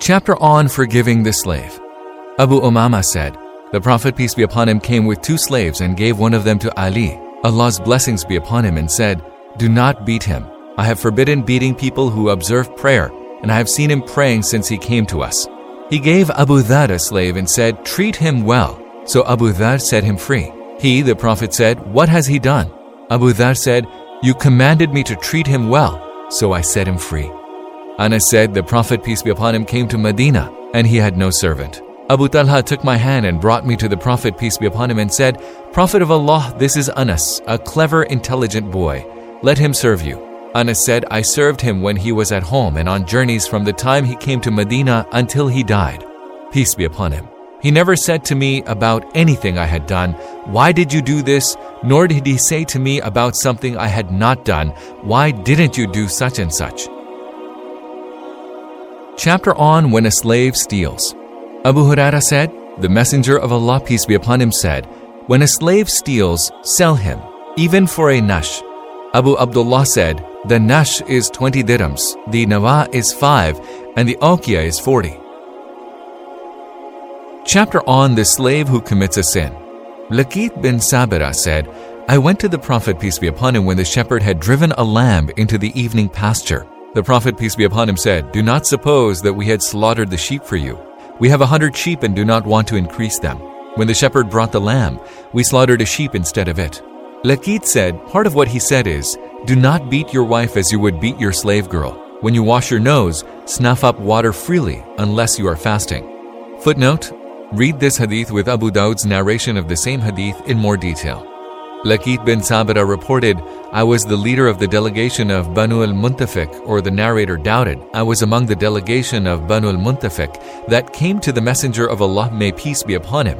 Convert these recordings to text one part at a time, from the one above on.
Chapter on forgiving the slave. Abu Umama said, The Prophet, peace be upon him, came with two slaves and gave one of them to Ali. Allah's blessings be upon him, and said, Do not beat him. I have forbidden beating people who observe prayer, and I have seen him praying since he came to us. He gave Abu Dhar a slave and said, Treat him well. So Abu Dhar set him free. He, the Prophet, said, What has he done? Abu Dhar said, You commanded me to treat him well, so I set him free. Anas said, The Prophet, peace be upon him, came to Medina, and he had no servant. Abu Talha took my hand and brought me to the Prophet, peace be upon him, and said, Prophet of Allah, this is Anas, a clever, intelligent boy. Let him serve you. Anas said, I served him when he was at home and on journeys from the time he came to Medina until he died. Peace be upon him. He never said to me about anything I had done, Why did you do this? Nor did he say to me about something I had not done, Why didn't you do such and such? Chapter on When a Slave Steals. Abu Huraira said, The Messenger of Allah, peace be upon him, said, When a slave steals, sell him, even for a nash. Abu Abdullah said, The nash is 20 dirhams, the nawa is 5, and the uqiyah is 40. Chapter on the slave who commits a sin. Laqit bin Sabira said, I went to the Prophet, peace be upon him, when the shepherd had driven a lamb into the evening pasture. The Prophet, peace be upon him, said, Do not suppose that we had slaughtered the sheep for you. We have a hundred sheep and do not want to increase them. When the shepherd brought the lamb, we slaughtered a sheep instead of it. Laqit said, Part of what he said is, Do not beat your wife as you would beat your slave girl. When you wash your nose, snuff up water freely, unless you are fasting. Footnote Read this hadith with Abu Dawud's narration of the same hadith in more detail. Laqit bin Sabira reported, I was the leader of the delegation of Banu al Muntafiq, or the narrator doubted, I was among the delegation of Banu al Muntafiq that came to the Messenger of Allah, may peace be upon him.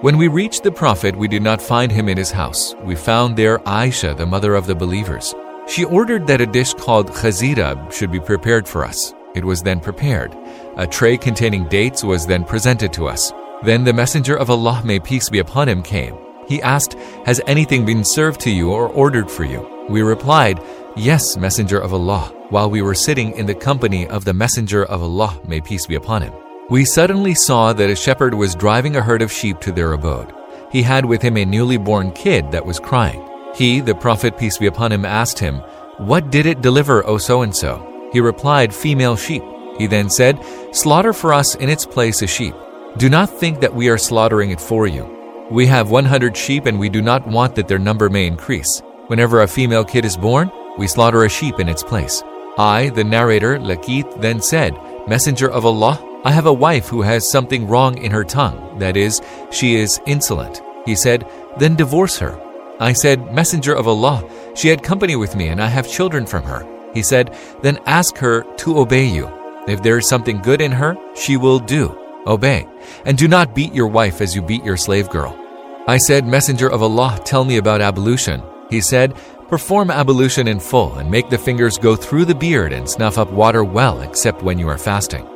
When we reached the Prophet, we did not find him in his house. We found there Aisha, the mother of the believers. She ordered that a dish called khazira should be prepared for us. It was then prepared. A tray containing dates was then presented to us. Then the Messenger of Allah, may peace be upon him, came. He asked, Has anything been served to you or ordered for you? We replied, Yes, Messenger of Allah, while we were sitting in the company of the Messenger of Allah, may peace be upon him. We suddenly saw that a shepherd was driving a herd of sheep to their abode. He had with him a newly born kid that was crying. He, the Prophet, peace be upon him, asked him, What did it deliver, O so and so? He replied, Female sheep. He then said, Slaughter for us in its place a sheep. Do not think that we are slaughtering it for you. We have 100 sheep and we do not want that their number may increase. Whenever a female kid is born, we slaughter a sheep in its place. I, the narrator, Laqit, then said, Messenger of Allah, I have a wife who has something wrong in her tongue, that is, she is insolent. He said, Then divorce her. I said, Messenger of Allah, she had company with me and I have children from her. He said, Then ask her to obey you. If there is something good in her, she will do. Obey, and do not beat your wife as you beat your slave girl. I said, Messenger of Allah, tell me about ablution. He said, Perform ablution in full and make the fingers go through the beard and snuff up water well, except when you are fasting.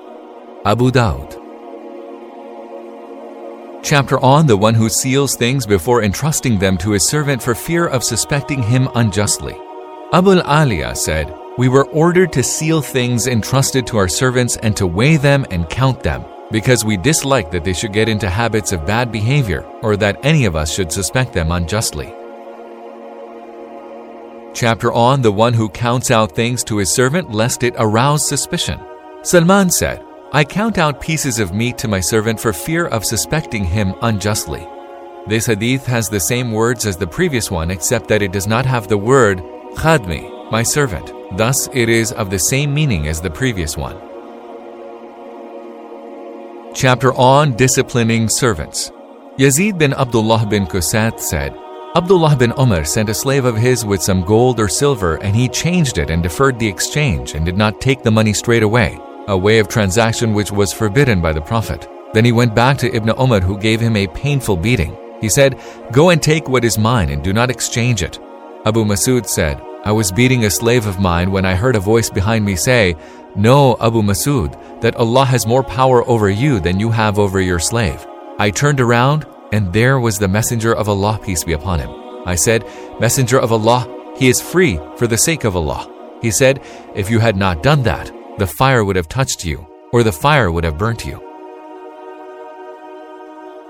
Abu Dawud. Chapter on the one who seals things before entrusting them to his servant for fear of suspecting him unjustly. Abu Aliya said, We were ordered to seal things entrusted to our servants and to weigh them and count them because we dislike that they should get into habits of bad behavior or that any of us should suspect them unjustly. Chapter on the one who counts out things to his servant lest it arouse suspicion. Salman said, I count out pieces of meat to my servant for fear of suspecting him unjustly. This hadith has the same words as the previous one except that it does not have the word khadmi, my servant. Thus, it is of the same meaning as the previous one chapter on disciplining servants. Yazid bin Abdullah bin Qusat said, Abdullah bin Umar sent a slave of his with some gold or silver, and he changed it and deferred the exchange and did not take the money straight away, a way of transaction which was forbidden by the Prophet. Then he went back to Ibn Umar, who gave him a painful beating. He said, Go and take what is mine and do not exchange it. Abu Masud said, I was beating a slave of mine when I heard a voice behind me say, Know, Abu Masud, that Allah has more power over you than you have over your slave. I turned around, and there was the Messenger of Allah, peace be upon him. I said, Messenger of Allah, he is free for the sake of Allah. He said, If you had not done that, the fire would have touched you. or the fire would have burnt you.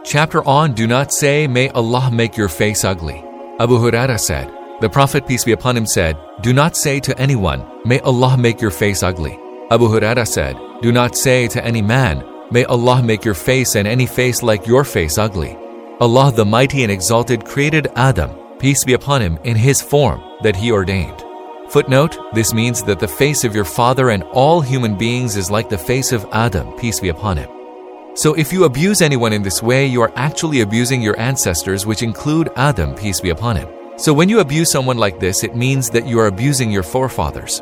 Chapter on Do Not Say, May Allah Make Your Face Ugly. Abu Huraira said, The Prophet, peace be upon him, said, Do not say to anyone, May Allah make your face ugly. Abu Huraira said, Do not say to any man, May Allah make your face and any face like your face ugly. Allah the Mighty and Exalted created Adam, peace be upon him, in his form that he ordained. Footnote This means that the face of your father and all human beings is like the face of Adam, peace be upon him. So if you abuse anyone in this way, you are actually abusing your ancestors, which include Adam, peace be upon him. So when you abuse someone like this, it means that you are abusing your forefathers.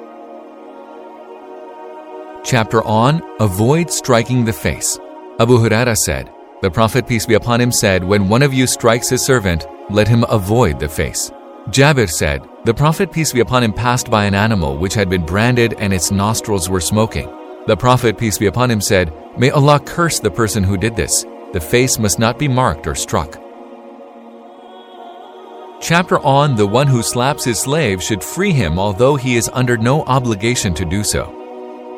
Chapter on Avoid striking the face. Abu Huraira said, The Prophet, peace be upon him, said, When one of you strikes his servant, let him avoid the face. Jabir said, The Prophet, peace be upon him, passed by an animal which had been branded and its nostrils were smoking. The Prophet, peace be upon him, said, May Allah curse the person who did this. The face must not be marked or struck. Chapter on The one who slaps his slave should free him although he is under no obligation to do so.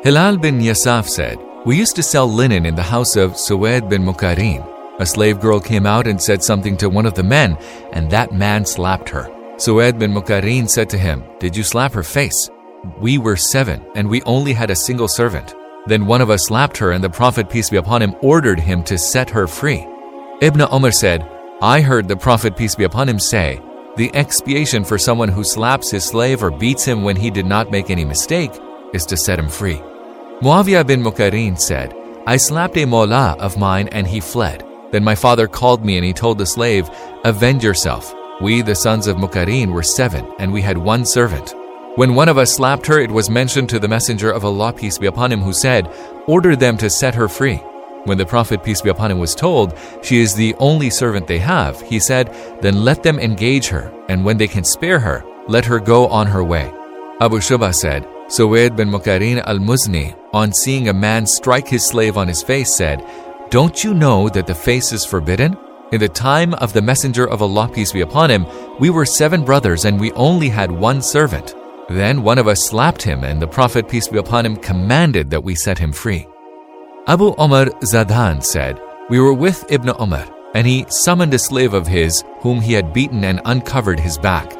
Hilal bin Yasaf said, We used to sell linen in the house of Suwaid bin Mukarin. A slave girl came out and said something to one of the men, and that man slapped her. Suwaid bin Mukarin said to him, Did you slap her face? We were seven, and we only had a single servant. Then one of us slapped her, and the Prophet, peace be upon him, ordered him to set her free. Ibn Umar said, I heard the Prophet, peace be upon him, say, The expiation for someone who slaps his slave or beats him when he did not make any mistake is to set him free. Muawiyah bin Mukarin said, I slapped a mawla of mine and he fled. Then my father called me and he told the slave, Avenge yourself. We, the sons of Mukarin, were seven, and we had one servant. When one of us slapped her, it was mentioned to the Messenger of Allah, peace be upon him, who said, Order them to set her free. When the Prophet, peace be upon him, was told, She is the only servant they have, he said, Then let them engage her, and when they can spare her, let her go on her way. Abu Shubha said, Suwaid bin Mukarin al Muzni, on seeing a man strike his slave on his face, said, Don't you know that the face is forbidden? In the time of the Messenger of Allah, peace be upon him, we were seven brothers and we only had one servant. Then one of us slapped him, and the Prophet, peace be upon him, commanded that we set him free. Abu Omar Zadan said, We were with Ibn Umar, and he summoned a slave of his whom he had beaten and uncovered his back.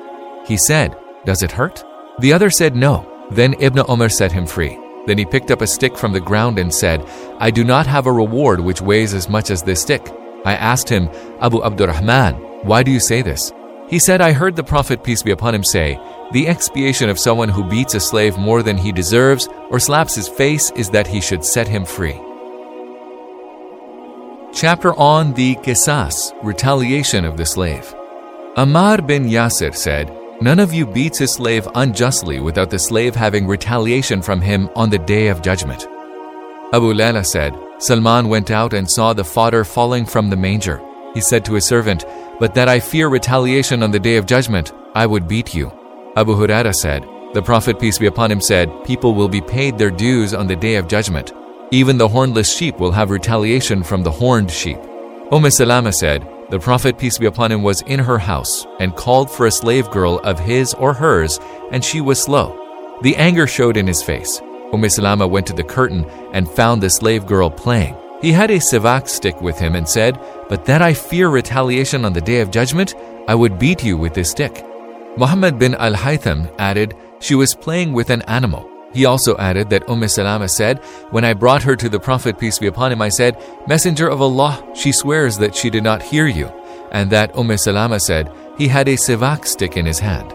He said, Does it hurt? The other said, No. Then Ibn Umar set him free. Then he picked up a stick from the ground and said, I do not have a reward which weighs as much as this stick. I asked him, Abu Abdurrahman, why do you say this? He said, I heard the Prophet, peace be upon him, say, the expiation of someone who beats a slave more than he deserves or slaps his face is that he should set him free. Chapter on the Qisas, retaliation of the slave. Ammar bin Yasir said, None of you beats his slave unjustly without the slave having retaliation from him on the day of judgment. Abu Layla said, Salman went out and saw the fodder falling from the manger. He said to his servant, But that I fear retaliation on the day of judgment, I would beat you. Abu Huraira said, The Prophet, peace be upon him, said, People will be paid their dues on the day of judgment. Even the hornless sheep will have retaliation from the horned sheep. Umm Salama said, The Prophet, peace be upon him, was in her house and called for a slave girl of his or hers, and she was slow. The anger showed in his face. Umm Salama went to the curtain and found the slave girl playing. He had a siwak stick with him and said, But that I fear retaliation on the day of judgment, I would beat you with this stick. Muhammad bin al Haytham added, She was playing with an animal. He also added that Umm Salama said, When I brought her to the Prophet, peace be upon him, I said, Messenger of Allah, she swears that she did not hear you. And that Umm Salama said, He had a siwak stick in his hand.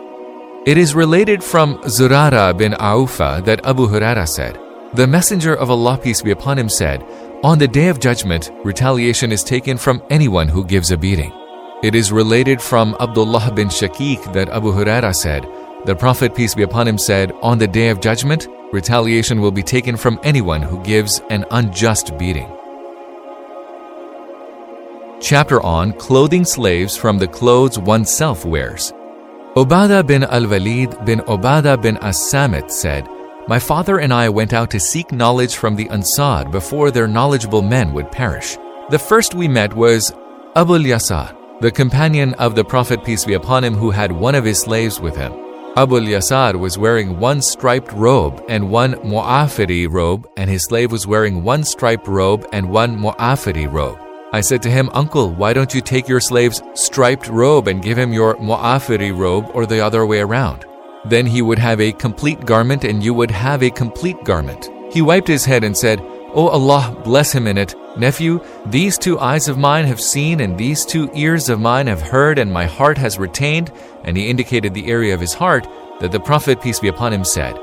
It is related from Zurara bin Aufa that Abu Huraira said, The Messenger of Allah, peace be upon him, said, On the day of judgment, retaliation is taken from anyone who gives a beating. It is related from Abdullah bin Shakik that Abu Huraira said, The Prophet, peace be upon him, said, On the day of judgment, retaliation will be taken from anyone who gives an unjust beating. Chapter on Clothing Slaves from the Clothes Oneself Wears. Ubadah bin al Walid bin Ubadah bin As-Samit said, My father and I went out to seek knowledge from the Ansar before their knowledgeable men would perish. The first we met was Abul Yasar, the companion of the Prophet, peace be upon him, who had one of his slaves with him. Abu Yasar was wearing one striped robe and one mu'afiri robe, and his slave was wearing one striped robe and one mu'afiri robe. I said to him, Uncle, why don't you take your slave's striped robe and give him your mu'afiri robe or the other way around? Then he would have a complete garment and you would have a complete garment. He wiped his head and said, O Allah, bless him in it. Nephew, these two eyes of mine have seen, and these two ears of mine have heard, and my heart has retained. And he indicated the area of his heart that the Prophet, peace be upon him, said,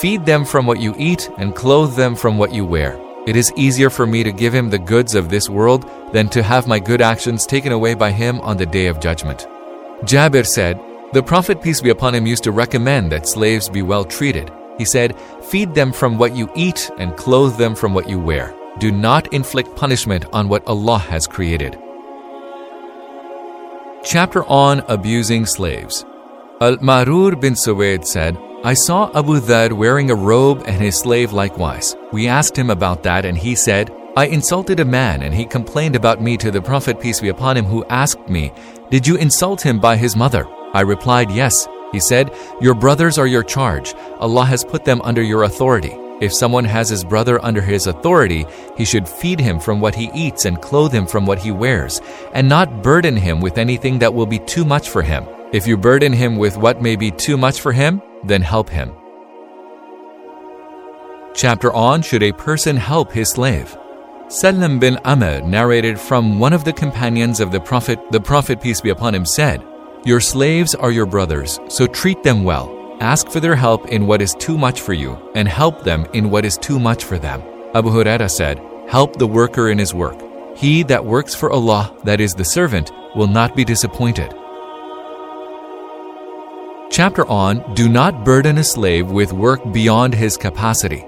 Feed them from what you eat, and clothe them from what you wear. It is easier for me to give him the goods of this world than to have my good actions taken away by him on the day of judgment. Jabir said, The Prophet, peace be upon him, used to recommend that slaves be well treated. He said, Feed them from what you eat and clothe them from what you wear. Do not inflict punishment on what Allah has created. Chapter on Abusing Slaves Al Marur bin Suwaid said, I saw Abu Dhar wearing a robe and his slave likewise. We asked him about that, and he said, I insulted a man, and he complained about me to the Prophet, peace be upon him, who asked me, Did you insult him by his mother? I replied, Yes. He said, Your brothers are your charge. Allah has put them under your authority. If someone has his brother under his authority, he should feed him from what he eats and clothe him from what he wears, and not burden him with anything that will be too much for him. If you burden him with what may be too much for him, then help him. Chapter on Should a person help his slave? Salam bin Amr narrated from one of the companions of the Prophet, the Prophet peace be upon him said, your slaves are your brothers, so treat them well. Ask for their help in what is too much for you, and help them in what is too much for them. Abu Huraira said, Help the worker in his work. He that works for Allah, that is the servant, will not be disappointed. Chapter on Do not burden a slave with work beyond his capacity.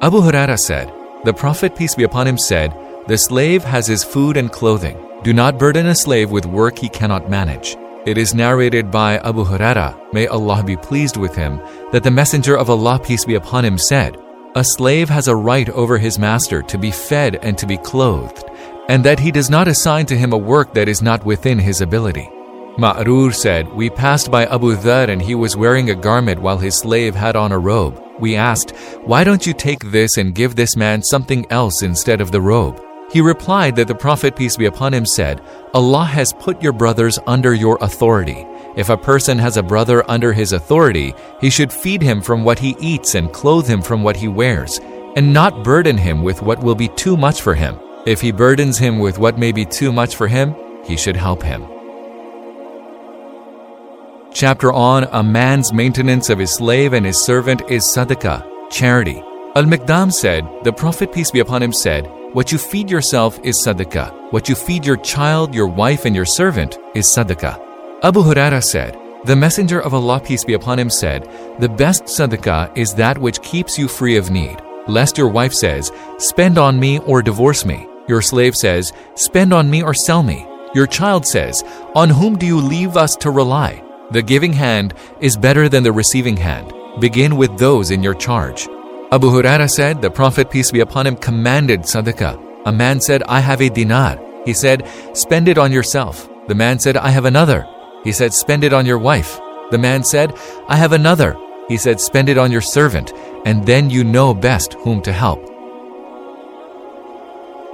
Abu Huraira said, The Prophet, peace be upon him, said, The slave has his food and clothing. Do not burden a slave with work he cannot manage. It is narrated by Abu Huraira, may Allah be pleased with him, that the Messenger of Allah, peace be upon him, said, A slave has a right over his master to be fed and to be clothed, and that he does not assign to him a work that is not within his ability. Ma'rur said, We passed by Abu Dhar and he was wearing a garment while his slave had on a robe. We asked, Why don't you take this and give this man something else instead of the robe? He replied that the Prophet, peace be upon him, said, Allah has put your brothers under your authority. If a person has a brother under his authority, he should feed him from what he eats and clothe him from what he wears, and not burden him with what will be too much for him. If he burdens him with what may be too much for him, he should help him. Chapter on A man's maintenance of his slave and his servant is sadaqah, charity. Al Mikdam said, The Prophet, peace be upon him, said, what you feed yourself is sadaqah. What you feed your child, your wife, and your servant is sadaqah. Abu Huraira said, The Messenger of Allah, peace be upon him, said, The best sadaqah is that which keeps you free of need. Lest your wife says, Spend on me or divorce me. Your slave says, Spend on me or sell me. Your child says, On whom do you leave us to rely? The giving hand is better than the receiving hand. Begin with those in your charge. Abu Huraira said, The Prophet, peace be upon him, commanded sadaqah. A man said, I have a dinar. He said, Spend it on yourself. The man said, I have another. He said, Spend it on your wife. The man said, I have another. He said, Spend it on your servant, and then you know best whom to help.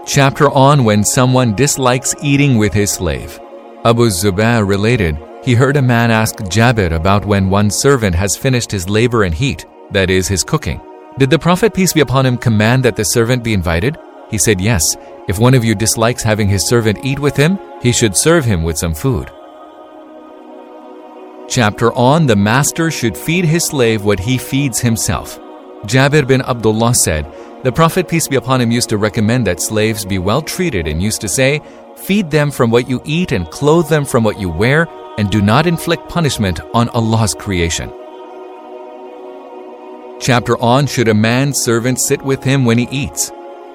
Chapter on When Someone Dislikes Eating with His Slave. Abu Zubair related, he heard a man ask Jabir about when one servant has finished his labor and heat, that is, his cooking. Did the Prophet, peace be upon him, command that the servant be invited? He said, Yes. If one of you dislikes having his servant eat with him, he should serve him with some food. Chapter on The Master should feed his slave what he feeds himself. Jabir bin Abdullah said, The Prophet, peace be upon him, used to recommend that slaves be well treated and used to say, Feed them from what you eat and clothe them from what you wear, and do not inflict punishment on Allah's creation. Chapter on Should a man's servant sit with him when he eats?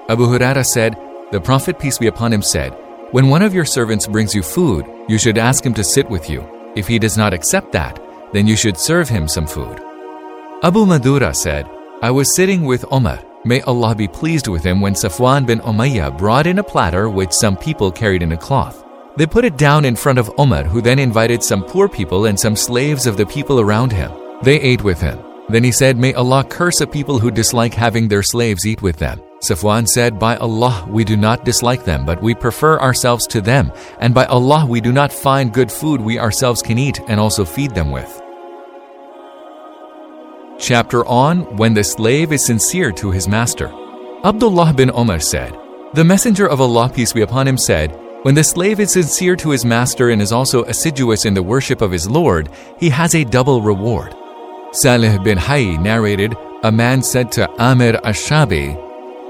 Abu Huraira said, The Prophet, peace be upon him, said, When one of your servants brings you food, you should ask him to sit with you. If he does not accept that, then you should serve him some food. Abu Mahdhura said, I was sitting with Omar, may Allah be pleased with him, when Safwan bin Umayyah brought in a platter which some people carried in a cloth. They put it down in front of Omar, who then invited some poor people and some slaves of the people around him. They ate with him. Then he said, May Allah curse a people who dislike having their slaves eat with them. Safwan said, By Allah, we do not dislike them, but we prefer ourselves to them, and by Allah, we do not find good food we ourselves can eat and also feed them with. Chapter on When the Slave is Sincere to His Master. Abdullah bin Omar said, The Messenger of Allah, peace be upon him, said, When the slave is sincere to his master and is also assiduous in the worship of his Lord, he has a double reward. Salih bin Hayy narrated, A man said to Amir ash-Sha'bi,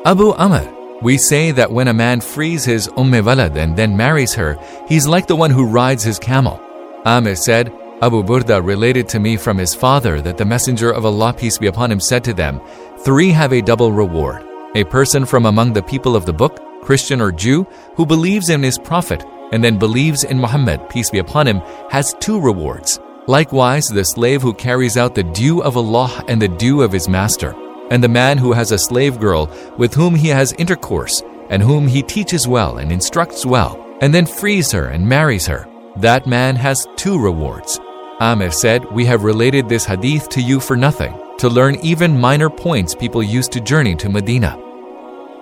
Abu Amr, we say that when a man frees his Umm Walad and then marries her, he's like the one who rides his camel. Amir said, Abu Burda related to me from his father that the Messenger of Allah, peace be upon him, said to them, Three have a double reward. A person from among the people of the book, Christian or Jew, who believes in his prophet and then believes in Muhammad, peace be upon him, has two rewards. Likewise, the slave who carries out the due of Allah and the due of his master and the man who has a slave girl with whom he has intercourse, and whom he teaches well and instructs well, and then frees her and marries her, that man has two rewards. Amir said, We have related this hadith to you for nothing, to learn even minor points people used to journey to Medina.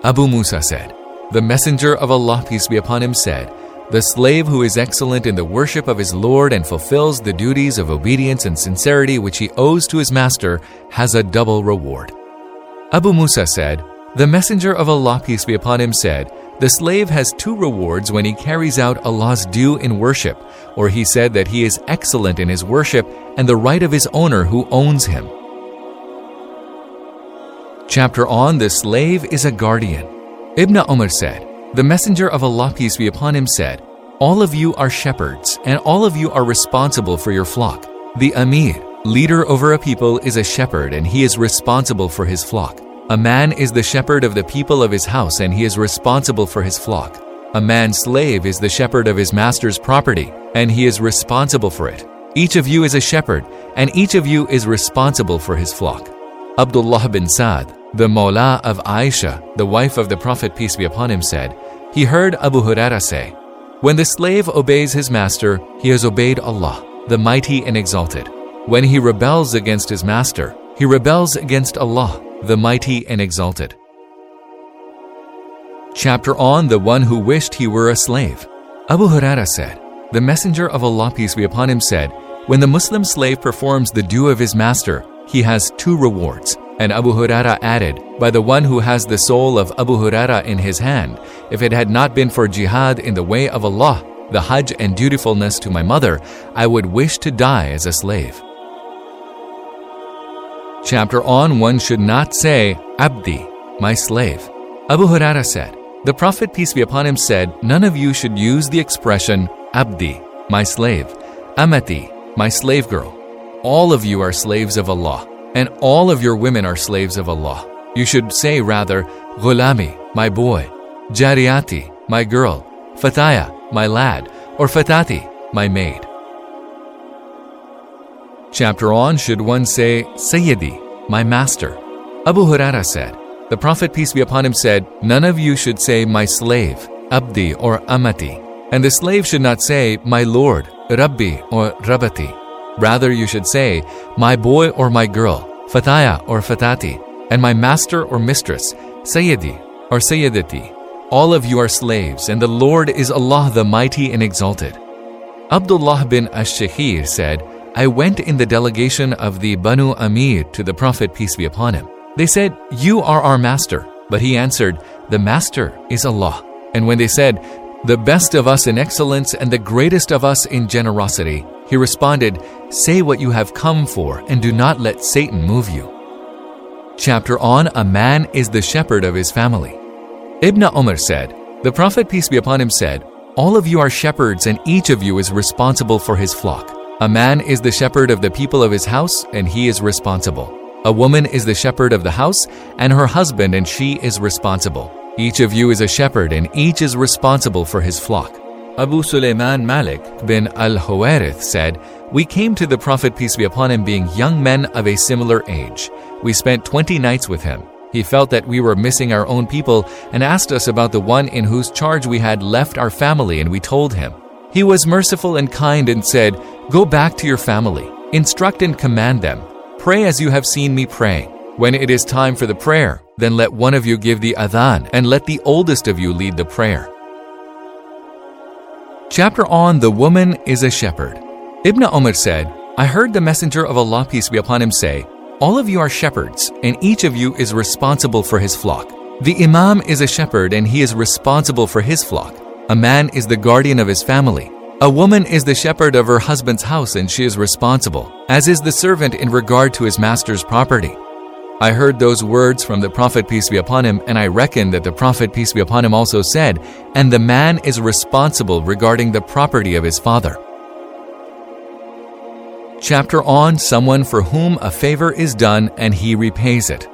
Abu Musa said, The Messenger of Allah, peace be upon him, said, The slave who is excellent in the worship of his Lord and fulfills the duties of obedience and sincerity which he owes to his master has a double reward. Abu Musa said, The Messenger of Allah, peace be upon him, said, The slave has two rewards when he carries out Allah's due in worship, or he said that he is excellent in his worship and the right of his owner who owns him. Chapter on The Slave is a Guardian. Ibn Umar said, The Messenger of Allah, peace be upon him, said, All of you are shepherds, and all of you are responsible for your flock. The Amir, Leader over a people is a shepherd and he is responsible for his flock. A man is the shepherd of the people of his house and he is responsible for his flock. A man's slave is the shepherd of his master's property and he is responsible for it. Each of you is a shepherd and each of you is responsible for his flock. Abdullah bin Sa'd, the Mawla of Aisha, the wife of the Prophet peace be upon him said, he heard Abu Huraira say, When the slave obeys his master, he has obeyed Allah, the mighty and exalted. When he rebels against his master, he rebels against Allah, the mighty and exalted. Chapter on the one who wished he were a slave. Abu Huraira said, The Messenger of Allah, peace be upon him, said, When the Muslim slave performs the due of his master, he has two rewards. And Abu Huraira added, By the one who has the soul of Abu Huraira in his hand, if it had not been for jihad in the way of Allah, the Hajj and dutifulness to my mother, I would wish to die as a slave chapter on one should not say, Abdi, my slave. Abu Huraira said, The Prophet, peace be upon him, said, None of you should use the expression Abdi, my slave, Amati, my slave girl. All of you are slaves of Allah, and all of your women are slaves of Allah. You should say rather, Ghulami, my boy, Jariyati, my girl, Fataya, my lad, or Fatati, my maid chapter on should one say, Sayyidi, my master. Abu Huraira said, The Prophet, peace be upon him, said, None of you should say, My slave, Abdi or Amati. And the slave should not say, My Lord, Rabbi or Rabati. Rather, you should say, My boy or my girl, Fataya or Fatati, and my master or mistress, Sayyidi or Sayyidati. All of you are slaves, and the Lord is Allah the Mighty and Exalted. Abdullah bin Ash-Shahir said, I went in the delegation of the Banu Amir to the Prophet, peace be upon him. They said, You are our master. But he answered, The master is Allah. And when they said, The best of us in excellence and the greatest of us in generosity, he responded, Say what you have come for and do not let Satan move you. Chapter on A Man is the shepherd of his family. Ibn Umar said, The Prophet, peace be upon him, said, All of you are shepherds and each of you is responsible for his flock. A man is the shepherd of the people of his house, and he is responsible. A woman is the shepherd of the house, and her husband, and she is responsible. Each of you is a shepherd, and each is responsible for his flock. Abu Sulaiman Malik bin al Huwairith said, We came to the Prophet, peace be upon him, being young men of a similar age. We spent 20 nights with him. He felt that we were missing our own people and asked us about the one in whose charge we had left our family, and we told him. He was merciful and kind and said, Go back to your family, instruct and command them. Pray as you have seen me pray. When it is time for the prayer, then let one of you give the adhan, and let the oldest of you lead the prayer. Chapter on The Woman is a Shepherd. Ibn Omar said, I heard the Messenger of Allah, peace be upon him, say, All of you are shepherds, and each of you is responsible for his flock. The Imam is a shepherd, and he is responsible for his flock. A man is the guardian of his family. A woman is the shepherd of her husband's house, and she is responsible, as is the servant in regard to his master's property. I heard those words from the Prophet, peace be upon him, and I reckon that the Prophet, peace be upon him, also said, And the man is responsible regarding the property of his father. Chapter on Someone for whom a favor is done and he repays it.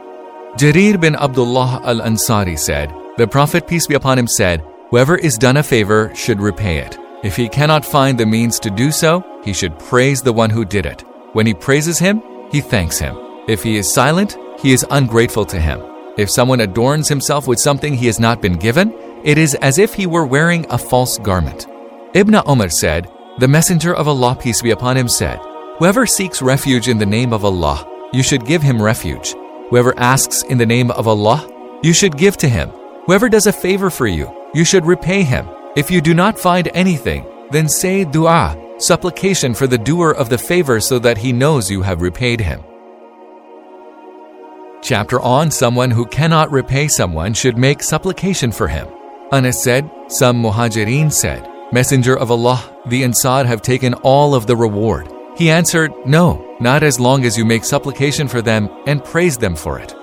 Jarir bin Abdullah al Ansari said, The Prophet, peace be upon him, said, Whoever is done a favor should repay it. If he cannot find the means to do so, he should praise the one who did it. When he praises him, he thanks him. If he is silent, he is ungrateful to him. If someone adorns himself with something he has not been given, it is as if he were wearing a false garment. Ibn Umar said, The Messenger of Allah, peace be upon him, said, Whoever seeks refuge in the name of Allah, you should give him refuge. Whoever asks in the name of Allah, you should give to him. Whoever does a favor for you, you should repay him. If you do not find anything, then say dua, supplication for the doer of the favor so that he knows you have repaid him. Chapter on someone who cannot repay someone should make supplication for him. Anas said, Some muhajirin said, Messenger of Allah, the Ansar have taken all of the reward. He answered, No, not as long as you make supplication for them and praise them for it.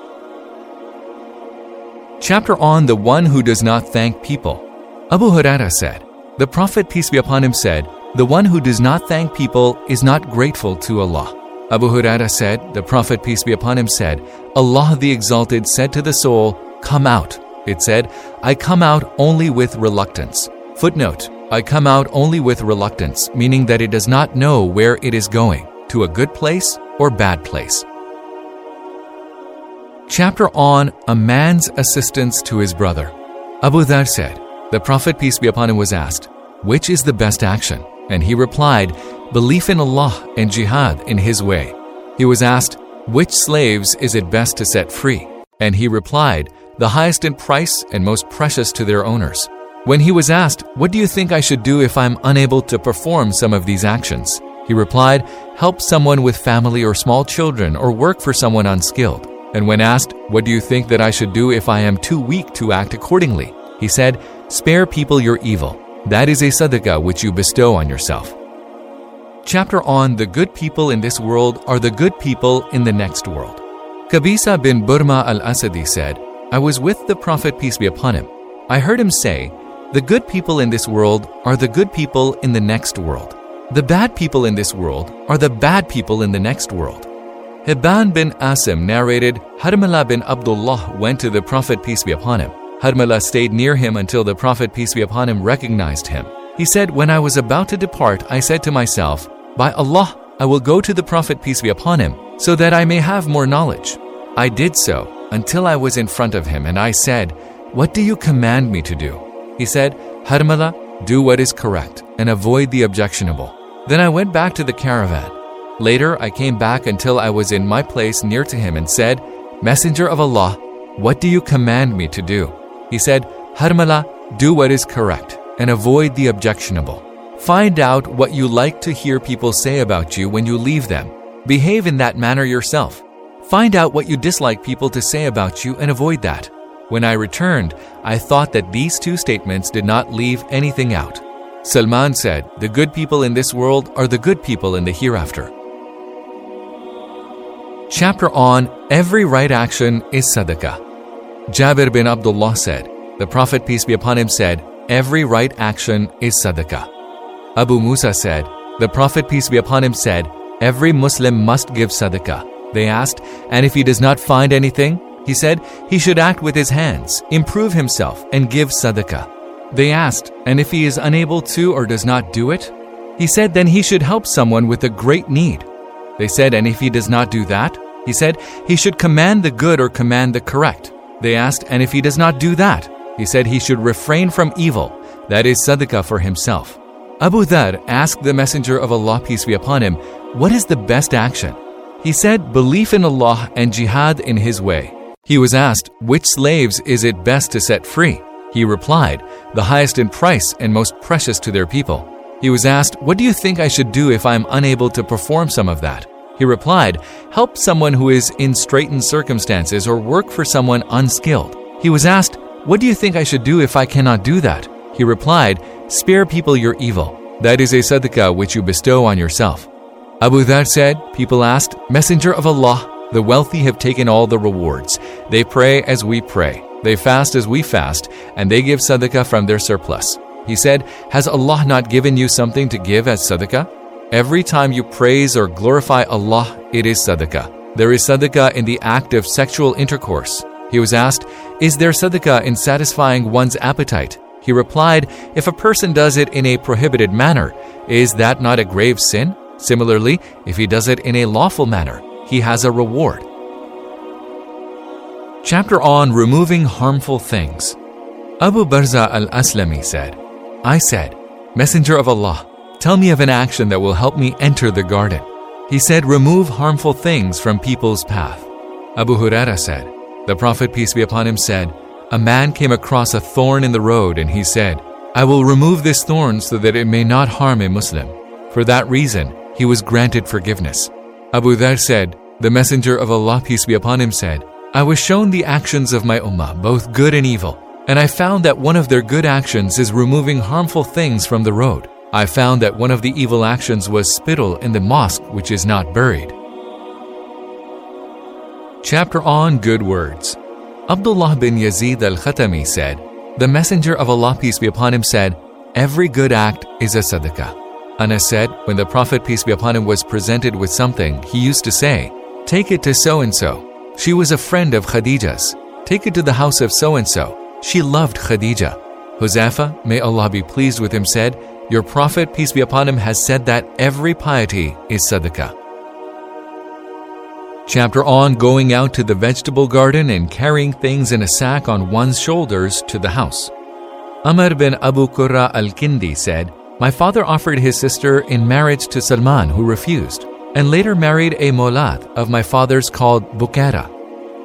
Chapter on the one who does not thank people. Abu Huraira said, The Prophet, peace be upon him, said, The one who does not thank people is not grateful to Allah. Abu Huraira said, The Prophet, peace be upon him, said, Allah the Exalted said to the soul, Come out. It said, I come out only with reluctance. Footnote, I come out only with reluctance, meaning that it does not know where it is going, to a good place or bad place. Chapter on A Man's Assistance to His Brother. Abu Dhar said, The Prophet, peace be upon him, was asked, Which is the best action? And he replied, Belief in Allah and jihad in His way. He was asked, Which slaves is it best to set free? And he replied, The highest in price and most precious to their owners. When he was asked, What do you think I should do if I'm unable to perform some of these actions? He replied, Help someone with family or small children or work for someone unskilled. And when asked, What do you think that I should do if I am too weak to act accordingly? He said, Spare people your evil that is a sadaqah which you bestow on yourself. Chapter on the good people in this world are the good people in the next world. Kabisa bin Burma al Asadi said, I was with the Prophet, peace be upon him. I heard him say, The good people in this world are the good people in the next world. The bad people in this world are the bad people in the next world. Hibban bin Asim narrated, Harmala bin Abdullah went to the Prophet, peace be upon him. Harmala stayed near him until the Prophet, peace be upon him, recognized him. He said, When I was about to depart, I said to myself, By Allah, I will go to the Prophet, peace be upon him, so that I may have more knowledge. I did so until I was in front of him, and I said, What do you command me to do? He said, Harmala, do what is correct and avoid the objectionable. Then I went back to the caravan. Later, I came back until I was in my place near to him and said, Messenger of Allah, what do you command me to do? He said, Harmala, do what is correct and avoid the objectionable. Find out what you like to hear people say about you when you leave them. Behave in that manner yourself. Find out what you dislike people to say about you and avoid that. When I returned, I thought that these two statements did not leave anything out. Salman said, The good people in this world are the good people in the hereafter. Chapter on Every right action is sadaqah. Jabir bin Abdullah said, The Prophet, peace be upon him, said, Every right action is sadaqah. Abu Musa said, The Prophet, peace be upon him, said, Every Muslim must give sadaqah. They asked, And if he does not find anything? He said, He should act with his hands, improve himself, and give sadaqah. They asked, And if he is unable to or does not do it? He said, Then he should help someone with a great need. They said, And if he does not do that? He said, He should command the good or command the correct. They asked, And if he does not do that? He said he should refrain from evil, that is sadaqah for himself. Abu Dhar asked the Messenger of Allah, peace be upon him, What is the best action? He said, Belief in Allah and jihad in His way. He was asked, Which slaves is it best to set free? He replied, The highest in price and most precious to their people. He was asked, What do you think I should do if I am unable to perform some of that? He replied, Help someone who is in straitened circumstances or work for someone unskilled. He was asked, What do you think I should do if I cannot do that? He replied, Spare people your evil. That is a sadaqah which you bestow on yourself. Abu Dhar said, People asked, Messenger of Allah, the wealthy have taken all the rewards. They pray as we pray, they fast as we fast, and they give sadaqah from their surplus. He said, Has Allah not given you something to give as sadaqah? Every time you praise or glorify Allah, it is sadaqah. There is sadaqah in the act of sexual intercourse. He was asked, Is there sadaqah in satisfying one's appetite? He replied, If a person does it in a prohibited manner, is that not a grave sin? Similarly, if he does it in a lawful manner, he has a reward. Chapter on Removing Harmful Things. Abu Barza al Aslami said, I said, Messenger of Allah, tell me of an action that will help me enter the garden. He said, Remove harmful things from people's path. Abu Huraira said, The Prophet, peace be upon him, said, A man came across a thorn in the road and he said, I will remove this thorn so that it may not harm a Muslim. For that reason, he was granted forgiveness. Abu Dhar said, The Messenger of Allah, peace be upon him, said, I was shown the actions of my ummah, both good and evil, and I found that one of their good actions is removing harmful things from the road. I found that one of the evil actions was spittle in the mosque which is not buried. Chapter on Good Words Abdullah bin Yazid al Khatami said, The Messenger of Allah, peace be upon him, said, Every good act is a sadaqah. Anas said, when the Prophet, peace be upon him, was presented with something, he used to say, Take it to so and so. She was a friend of Khadija's. Take it to the house of so and so. She loved Khadija. Huzaifa, may Allah be pleased with him, said, Your Prophet, peace be upon him, has said that every piety is sadaqah. Chapter on going out to the vegetable garden and carrying things in a sack on one's shoulders to the house. Amr bin Abu Qurra al Kindi said, my father offered his sister in marriage to Salman, who refused, and later married a molat of my father's called Bukara.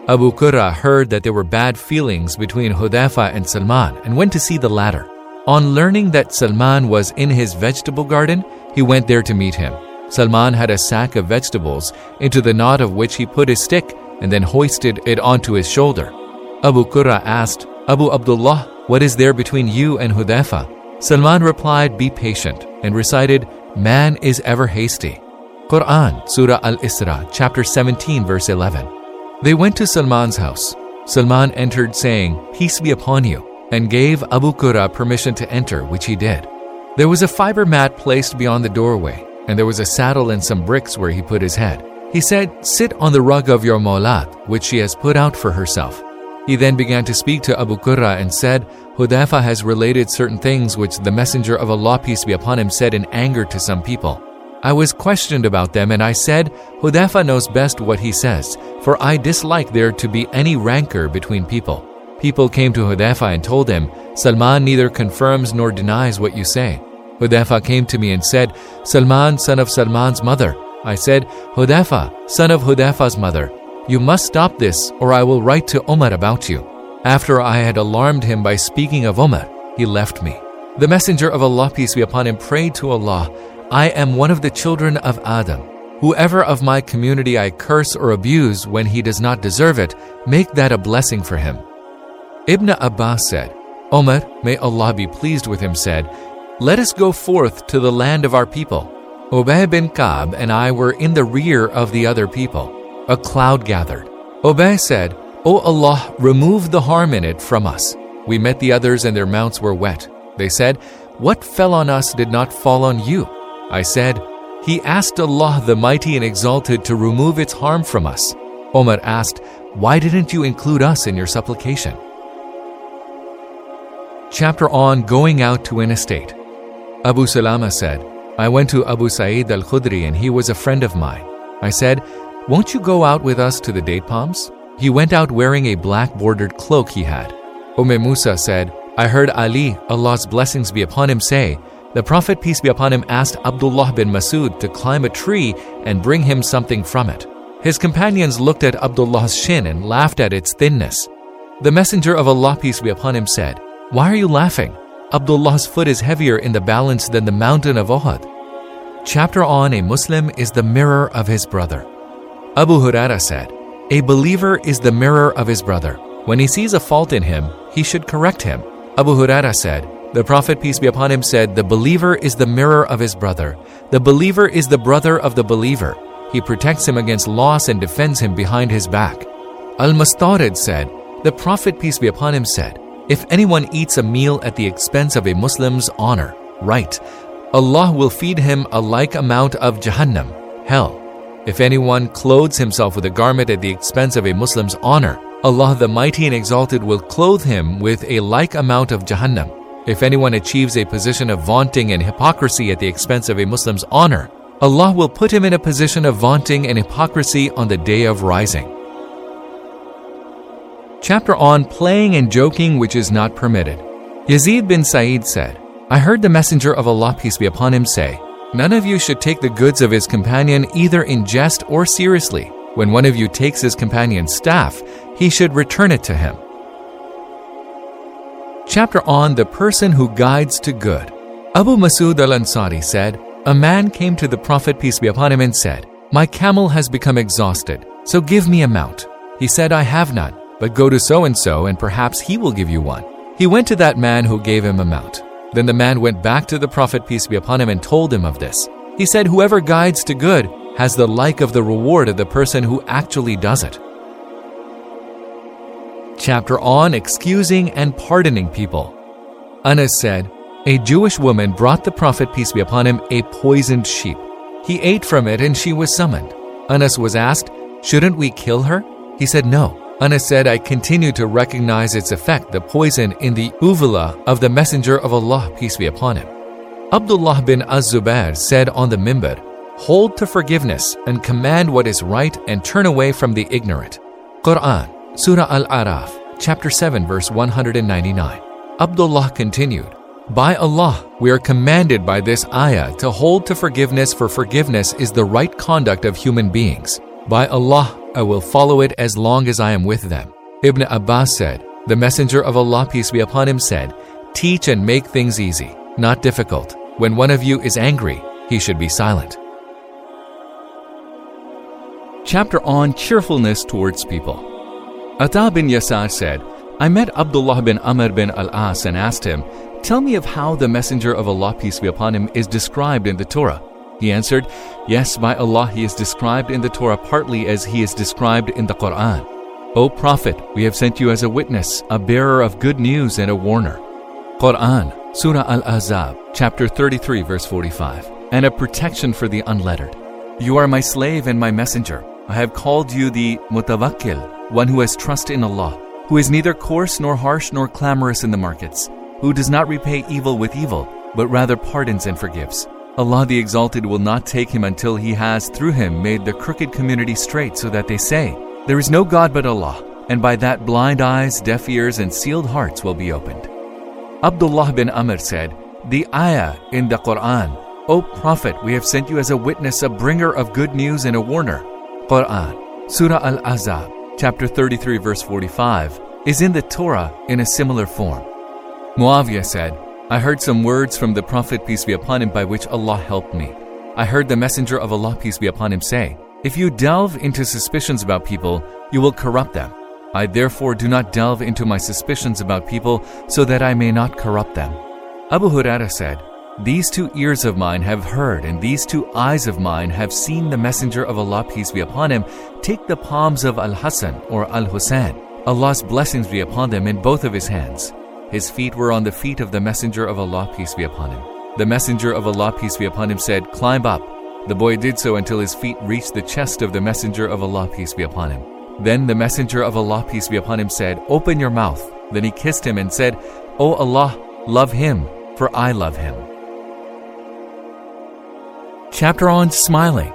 Abu Qurra heard that there were bad feelings between Hudayfa and Salman and went to see the latter. On learning that Salman was in his vegetable garden, he went there to meet him. Salman had a sack of vegetables, into the knot of which he put his stick and then hoisted it onto his shoulder. Abu Qurra asked, Abu Abdullah, what is there between you and Hudayfa? Salman replied, Be patient, and recited, Man is ever hasty. Quran, Surah Al Isra, chapter 17, verse 11. They went to Salman's house. Salman entered, saying, Peace be upon you, and gave Abu Qurra permission to enter, which he did. There was a fiber mat placed beyond the doorway, and there was a saddle and some bricks where he put his head. He said, Sit on the rug of your molat, which she has put out for herself. He then began to speak to Abu Qurra and said, Hudayfa has related certain things which the Messenger of Allah, peace be upon him, said in anger to some people. I was questioned about them, and I said, Hudayfa knows best what he says, for I dislike there to be any rancor between people. People came to Hudayfa and told him, Salman neither confirms nor denies what you say. Hudayfa came to me and said, Salman, son of Salman's mother. I said, Hudayfa, son of Hudayfa's mother, you must stop this, or I will write to Omar about you. After I had alarmed him by speaking of Umar, he left me. The Messenger of Allah, peace be upon him, prayed to Allah, I am one of the children of Adam. Whoever of my community I curse or abuse when he does not deserve it, make that a blessing for him. Ibn Abbas said, Omar, may Allah be pleased with him, said, Let us go forth to the land of our people. Ubay bin Ka'b and I were in the rear of the other people. A cloud gathered. Ubay said, O Allah, remove the harm in it from us. We met the others and their mounts were wet. They said, What fell on us did not fall on you. I said, He asked Allah the Mighty and Exalted to remove its harm from us. Omar asked, Why didn't you include us in your supplication? Chapter on Going Out to an Estate. Abu Salama said, I went to Abu Sa'id al Khudri and he was a friend of mine. I said, Won't you go out with us to the date palms? He went out wearing a black bordered cloak he had. Umm Musa said, I heard Ali, Allah's blessings be upon him, say, The Prophet, peace be upon him, asked Abdullah bin Masud to climb a tree and bring him something from it. His companions looked at Abdullah's shin and laughed at its thinness. The Messenger of Allah, peace be upon him, said, Why are you laughing? Abdullah's foot is heavier in the balance than the mountain of Uhud. Chapter on A Muslim is the mirror of his brother. Abu Huraira said, A believer is the mirror of his brother. When he sees a fault in him, he should correct him. Abu Huraira said, The Prophet, peace be upon him, said, The believer is the mirror of his brother. The believer is the brother of the believer. He protects him against loss and defends him behind his back. Al Mustawrid said, The Prophet, peace be upon him, said, If anyone eats a meal at the expense of a Muslim's honor, right, Allah will feed him a like amount of Jahannam, hell. If anyone clothes himself with a garment at the expense of a Muslim's honor, Allah the Mighty and Exalted will clothe him with a like amount of Jahannam. If anyone achieves a position of vaunting and hypocrisy at the expense of a Muslim's honor, Allah will put him in a position of vaunting and hypocrisy on the day of rising. Chapter on Playing and Joking which is not permitted. Yazid bin Sa'id said, I heard the Messenger of Allah, peace be upon him, say, None of you should take the goods of his companion either in jest or seriously. When one of you takes his companion's staff, he should return it to him. Chapter on The Person Who Guides to Good. Abu Masud al Ansari said, A man came to the Prophet, peace be upon him, and said, My camel has become exhausted, so give me a mount. He said, I have none, but go to so and so, and perhaps he will give you one. He went to that man who gave him a mount. Then the man went back to the Prophet, peace be upon him, and told him of this. He said, Whoever guides to good has the like of the reward of the person who actually does it chapter on excusing and pardoning people. Anas said, A Jewish woman brought the Prophet, peace be upon him, a poisoned sheep. He ate from it and she was summoned. Anas was asked, Shouldn't we kill her? He said, No. Anas said, I continue to recognize its effect, the poison, in the uvula of the Messenger of Allah, peace be upon him. Abdullah bin Az-Zubair said on the mimbar, Hold to forgiveness and command what is right and turn away from the ignorant. Quran Surah Al Araf, chapter 7, verse 199. Abdullah continued, By Allah, we are commanded by this ayah to hold to forgiveness, for forgiveness is the right conduct of human beings. By Allah, I will follow it as long as I am with them. Ibn Abbas said, The Messenger of Allah, peace be upon him, said, Teach and make things easy, not difficult. When one of you is angry, he should be silent. Chapter on Cheerfulness Towards People. Ata bin Yasar said, I met Abdullah bin Amr bin al-As and asked him, Tell me of how the Messenger of Allah, peace be upon him, is described in the Torah. He answered, Yes, by Allah, he is described in the Torah partly as he is described in the Quran. O Prophet, we have sent you as a witness, a bearer of good news and a warner. Quran, Surah Al-Ahzab, chapter 33, verse 45, and a protection for the unlettered. You are my slave and my messenger. I have called you the Mutawakkil, one who has trust in Allah, who is neither coarse nor harsh nor clamorous in the markets, who does not repay evil with evil, but rather pardons and forgives. Allah the Exalted will not take him until He has, through him, made the crooked community straight so that they say, There is no God but Allah, and by that blind eyes, deaf ears, and sealed hearts will be opened. Abdullah bin Amr said, The ayah in the Quran, O Prophet, we have sent you as a witness, a bringer of good news, and a warner. Quran, Surah Al Ahzab, chapter 33, verse 45, is in the Torah in a similar form. Muawiyah said, I heard some words from the Prophet, peace be upon him, by which Allah helped me. I heard the Messenger of Allah, peace be upon him, say, If you delve into suspicions about people, you will corrupt them. I therefore do not delve into my suspicions about people so that I may not corrupt them. Abu Huraira said, these two ears of mine have heard, and these two eyes of mine have seen the Messenger of Allah, peace be upon him, take the palms of Al Hassan or Al Hussein. Allah's blessings be upon them in both of his hands. His feet were on the feet of the Messenger of Allah, peace be upon him. The Messenger of Allah, peace be upon him, said, Climb up. The boy did so until his feet reached the chest of the Messenger of Allah, peace be upon him. Then the Messenger of Allah, peace be upon him, said, Open your mouth. Then he kissed him and said, O Allah, love him, for I love him. Chapter on Smiling.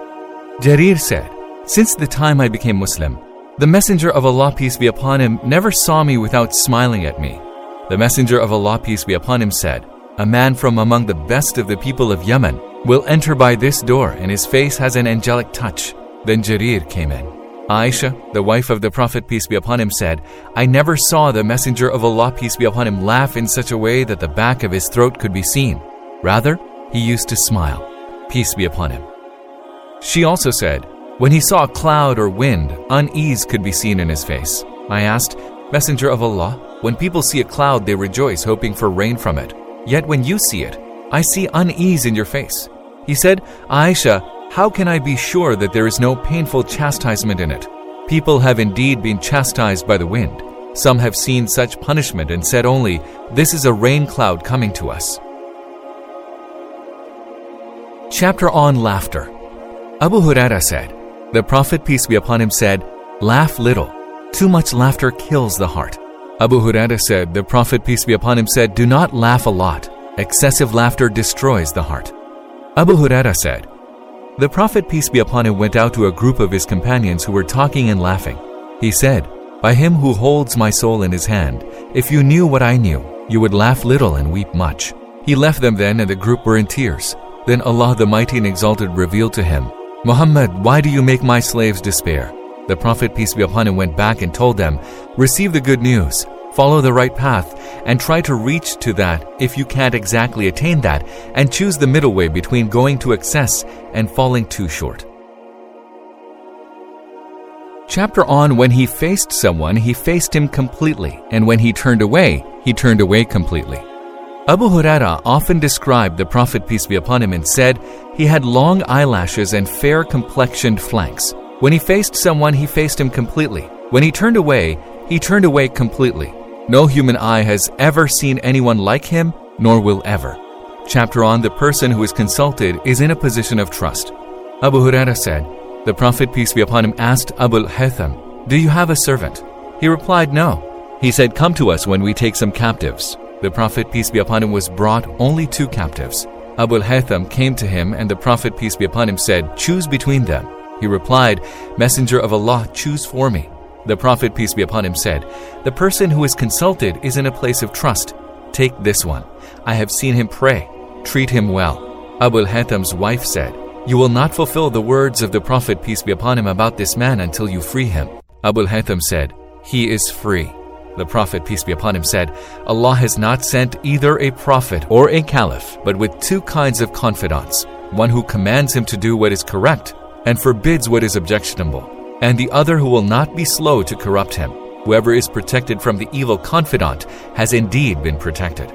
Jarir said, Since the time I became Muslim, the Messenger of Allah, peace be upon him, never saw me without smiling at me. The Messenger of Allah, peace be upon him, said, A man from among the best of the people of Yemen will enter by this door, and his face has an angelic touch. Then Jarir came in. Aisha, the wife of the Prophet peace be upon him said, I never saw the messenger of Allah peace be upon him laugh in such a way that the back of his throat could be seen. Rather, he used to smile, peace be upon him. She also said, when he saw a cloud or wind, unease could be seen in his face. I asked, Messenger of Allah, when people see a cloud, they rejoice, hoping for rain from it. Yet when you see it, I see unease in your face. He said, Aisha, how can I be sure that there is no painful chastisement in it? People have indeed been chastised by the wind. Some have seen such punishment and said only, This is a rain cloud coming to us. Chapter on Laughter Abu Huraira said, The Prophet, peace be upon him, said, Laugh little. Too much laughter kills the heart. Abu Huraira said, The Prophet, peace be upon him, said, Do not laugh a lot. Excessive laughter destroys the heart. Abu Huraira said, The Prophet, peace be upon him, went out to a group of his companions who were talking and laughing. He said, By him who holds my soul in his hand, if you knew what I knew, you would laugh little and weep much. He left them then, and the group were in tears. Then Allah the Mighty and Exalted revealed to him, Muhammad, why do you make my slaves despair? The Prophet, peace be upon him, went back and told them, Receive the good news, follow the right path, and try to reach to that if you can't exactly attain that, and choose the middle way between going to excess and falling too short. Chapter on When he faced someone, he faced him completely, and when he turned away, he turned away completely. Abu Huraira often described the Prophet peace be upon him and said he had long eyelashes and fair complexioned flanks. When he faced someone, he faced him completely. When he turned away, he turned away completely. No human eye has ever seen anyone like him, nor will ever. Chapter on the person who is consulted is in a position of trust. Abu Huraira said, The Prophet, peace be upon him, asked Abu Haytham, Do you have a servant? He replied, No. He said, Come to us when we take some captives. The Prophet, peace be upon him, was brought only two captives. Abu Haytham came to him, and the Prophet, peace be upon him, said, Choose between them. He replied, Messenger of Allah, choose for me. The Prophet, peace be upon him, said, The person who is consulted is in a place of trust. Take this one. I have seen him pray. Treat him well. Abul Haytham's wife said, You will not fulfill the words of the Prophet, peace be upon him, about this man until you free him. Abul Haytham said, He is free. The Prophet, peace be upon him, said, Allah has not sent either a prophet or a caliph, but with two kinds of confidants one who commands him to do what is correct and forbids what is objectionable, and the other who will not be slow to corrupt him. Whoever is protected from the evil confidant has indeed been protected.